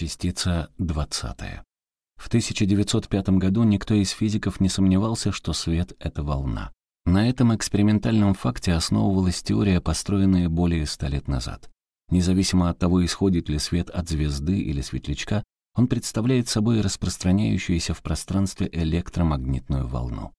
Частица 20. В 1905 году никто из физиков не сомневался, что свет — это волна. На этом экспериментальном факте основывалась теория, построенная более ста лет назад. Независимо от того, исходит ли свет от звезды или светлячка, он представляет собой распространяющуюся в пространстве электромагнитную волну.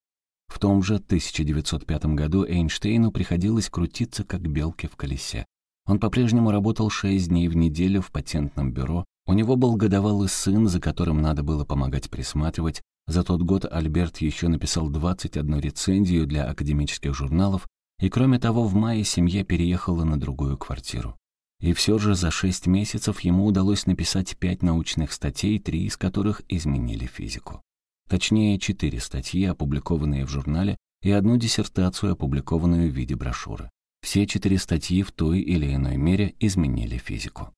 В том же 1905 году Эйнштейну приходилось крутиться как белки в колесе. Он по-прежнему работал шесть дней в неделю в патентном бюро, у него был годовалый сын, за которым надо было помогать присматривать. За тот год Альберт еще написал 21 рецензию для академических журналов, и кроме того, в мае семья переехала на другую квартиру. И все же за шесть месяцев ему удалось написать пять научных статей, три из которых изменили физику. Точнее, четыре статьи, опубликованные в журнале, и одну диссертацию, опубликованную в виде брошюры. Все четыре статьи в той или иной мере изменили физику.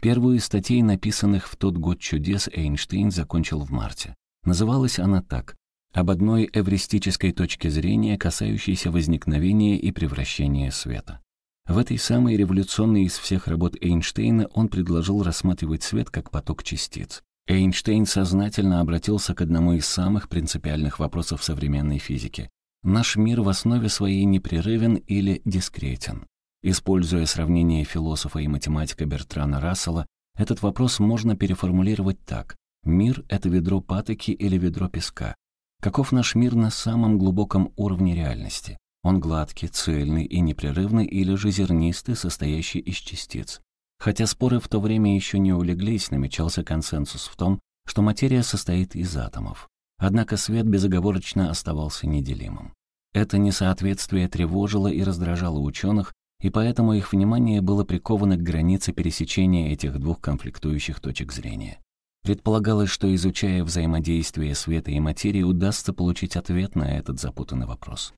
Первую из статей, написанных в тот год чудес, Эйнштейн закончил в марте. Называлась она так «Об одной эвристической точке зрения, касающейся возникновения и превращения света». В этой самой революционной из всех работ Эйнштейна он предложил рассматривать свет как поток частиц. Эйнштейн сознательно обратился к одному из самых принципиальных вопросов современной физики. Наш мир в основе своей непрерывен или дискретен? Используя сравнение философа и математика Бертрана Рассела, этот вопрос можно переформулировать так. Мир — это ведро патоки или ведро песка. Каков наш мир на самом глубоком уровне реальности? Он гладкий, цельный и непрерывный или же зернистый, состоящий из частиц. Хотя споры в то время еще не улеглись, намечался консенсус в том, что материя состоит из атомов. Однако свет безоговорочно оставался неделимым. Это несоответствие тревожило и раздражало ученых, и поэтому их внимание было приковано к границе пересечения этих двух конфликтующих точек зрения. Предполагалось, что изучая взаимодействие света и материи, удастся получить ответ на этот запутанный вопрос.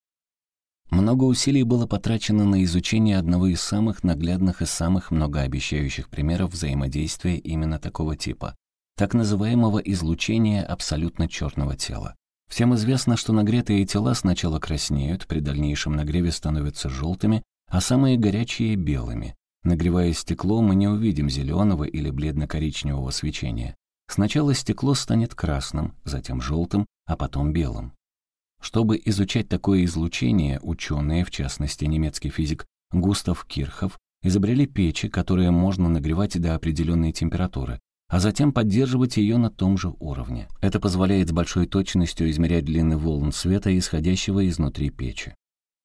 Много усилий было потрачено на изучение одного из самых наглядных и самых многообещающих примеров взаимодействия именно такого типа, так называемого излучения абсолютно черного тела. Всем известно, что нагретые тела сначала краснеют, при дальнейшем нагреве становятся желтыми, а самые горячие — белыми. Нагревая стекло, мы не увидим зеленого или бледно-коричневого свечения. Сначала стекло станет красным, затем желтым, а потом белым. Чтобы изучать такое излучение, ученые, в частности немецкий физик Густав Кирхов, изобрели печи, которые можно нагревать до определенной температуры, а затем поддерживать ее на том же уровне. Это позволяет с большой точностью измерять длины волн света, исходящего изнутри печи.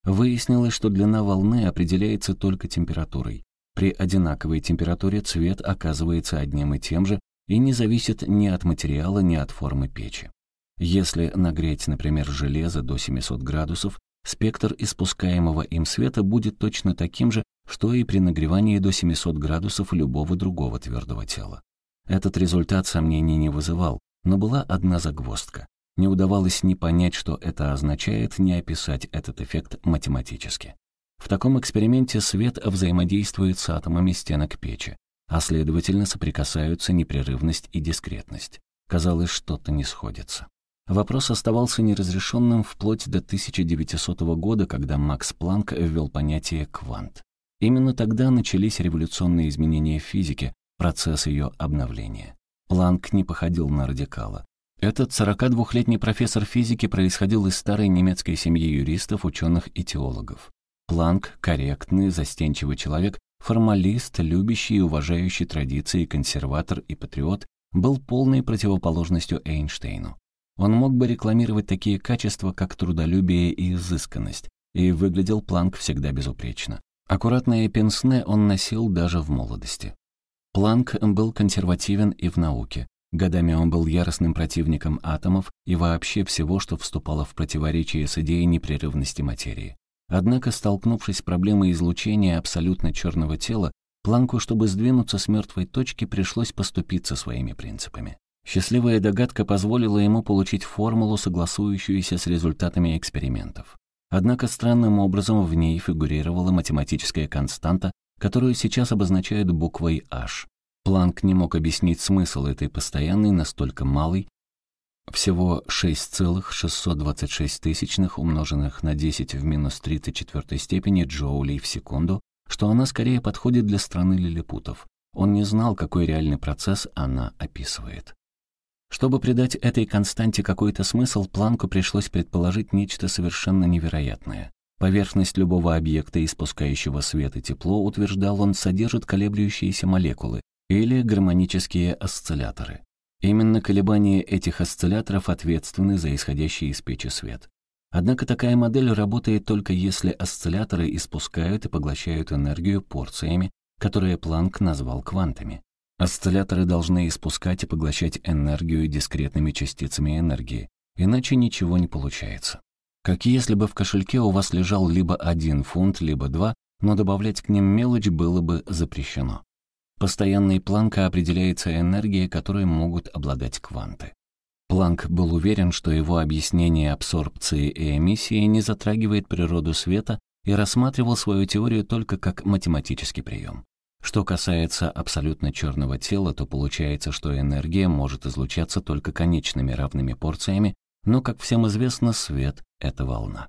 Выяснилось, что длина волны определяется только температурой. При одинаковой температуре цвет оказывается одним и тем же и не зависит ни от материала, ни от формы печи. Если нагреть, например, железо до 700 градусов, спектр испускаемого им света будет точно таким же, что и при нагревании до 700 градусов любого другого твердого тела. Этот результат сомнений не вызывал, но была одна загвоздка. Не удавалось ни понять, что это означает, ни описать этот эффект математически. В таком эксперименте свет взаимодействует с атомами стенок печи, а следовательно соприкасаются непрерывность и дискретность. Казалось, что-то не сходится. Вопрос оставался неразрешенным вплоть до 1900 года, когда Макс Планк ввел понятие «квант». Именно тогда начались революционные изменения в физике, процесс ее обновления. Планк не походил на радикала. Этот 42-летний профессор физики происходил из старой немецкой семьи юристов, ученых и теологов. Планк — корректный, застенчивый человек, формалист, любящий и уважающий традиции, консерватор и патриот, был полной противоположностью Эйнштейну. Он мог бы рекламировать такие качества, как трудолюбие и изысканность, и выглядел Планк всегда безупречно. Аккуратное пенсне он носил даже в молодости. Планк был консервативен и в науке. Годами он был яростным противником атомов и вообще всего, что вступало в противоречие с идеей непрерывности материи. Однако, столкнувшись с проблемой излучения абсолютно черного тела, Планку, чтобы сдвинуться с мертвой точки, пришлось поступиться своими принципами. Счастливая догадка позволила ему получить формулу, согласующуюся с результатами экспериментов. Однако странным образом в ней фигурировала математическая константа, которую сейчас обозначают буквой H. Планк не мог объяснить смысл этой постоянной настолько малой, всего 6,626 тысячных умноженных на 10 в минус 34 степени джоулей в секунду, что она скорее подходит для страны лилипутов. Он не знал, какой реальный процесс она описывает. Чтобы придать этой константе какой-то смысл, Планку пришлось предположить нечто совершенно невероятное. Поверхность любого объекта, испускающего свет и тепло, утверждал он, содержит колеблющиеся молекулы или гармонические осцилляторы. Именно колебания этих осцилляторов ответственны за исходящий из печи свет. Однако такая модель работает только если осцилляторы испускают и поглощают энергию порциями, которые Планк назвал квантами. Осцилляторы должны испускать и поглощать энергию дискретными частицами энергии, иначе ничего не получается. Как если бы в кошельке у вас лежал либо один фунт, либо два, но добавлять к ним мелочь было бы запрещено. Постоянной Планка определяется энергия, которой могут обладать кванты. Планк был уверен, что его объяснение абсорбции и эмиссии не затрагивает природу света и рассматривал свою теорию только как математический прием. Что касается абсолютно черного тела, то получается, что энергия может излучаться только конечными равными порциями, но, как всем известно, свет — это волна.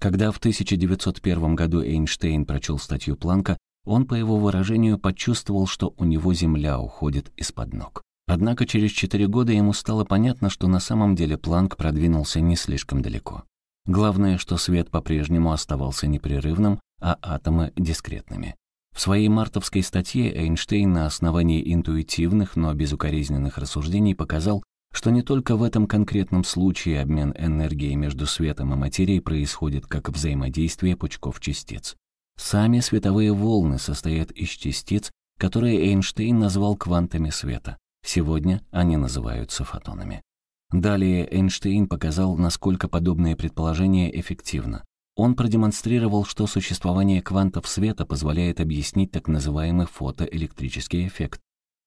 Когда в 1901 году Эйнштейн прочел статью Планка, он, по его выражению, почувствовал, что у него земля уходит из-под ног. Однако через четыре года ему стало понятно, что на самом деле Планк продвинулся не слишком далеко. Главное, что свет по-прежнему оставался непрерывным, а атомы — дискретными. В своей мартовской статье Эйнштейн на основании интуитивных, но безукоризненных рассуждений показал, что не только в этом конкретном случае обмен энергией между светом и материей происходит как взаимодействие пучков частиц. Сами световые волны состоят из частиц, которые Эйнштейн назвал квантами света. Сегодня они называются фотонами. Далее Эйнштейн показал, насколько подобное предположение эффективно. Он продемонстрировал, что существование квантов света позволяет объяснить так называемый фотоэлектрический эффект.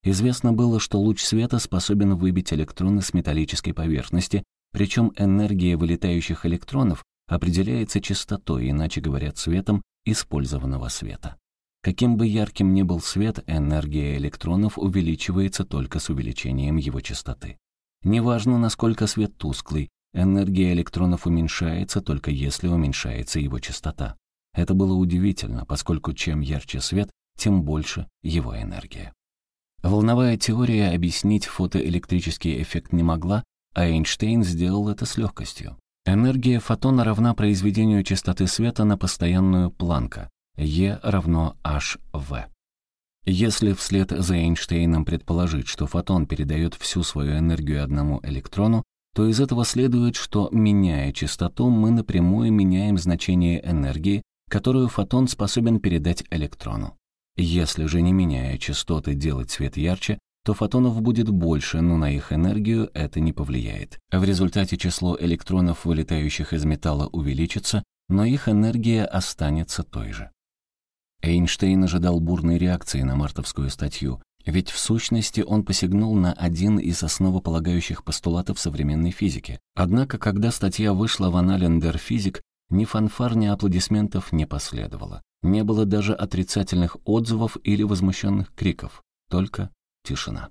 Известно было, что луч света способен выбить электроны с металлической поверхности, причем энергия вылетающих электронов определяется частотой, иначе говоря, цветом использованного света. Каким бы ярким ни был свет, энергия электронов увеличивается только с увеличением его частоты. Неважно, насколько свет тусклый, Энергия электронов уменьшается только если уменьшается его частота. Это было удивительно, поскольку чем ярче свет, тем больше его энергия. Волновая теория объяснить фотоэлектрический эффект не могла, а Эйнштейн сделал это с легкостью. Энергия фотона равна произведению частоты света на постоянную Планка, E равно hv. Если вслед за Эйнштейном предположить, что фотон передает всю свою энергию одному электрону, то из этого следует, что, меняя частоту, мы напрямую меняем значение энергии, которую фотон способен передать электрону. Если же не меняя частоты делать свет ярче, то фотонов будет больше, но на их энергию это не повлияет. В результате число электронов, вылетающих из металла, увеличится, но их энергия останется той же. Эйнштейн ожидал бурной реакции на мартовскую статью, ведь в сущности он посягнул на один из основополагающих постулатов современной физики. Однако, когда статья вышла в Аналендер Физик, ни фанфар, ни аплодисментов не последовало. Не было даже отрицательных отзывов или возмущенных криков, только тишина.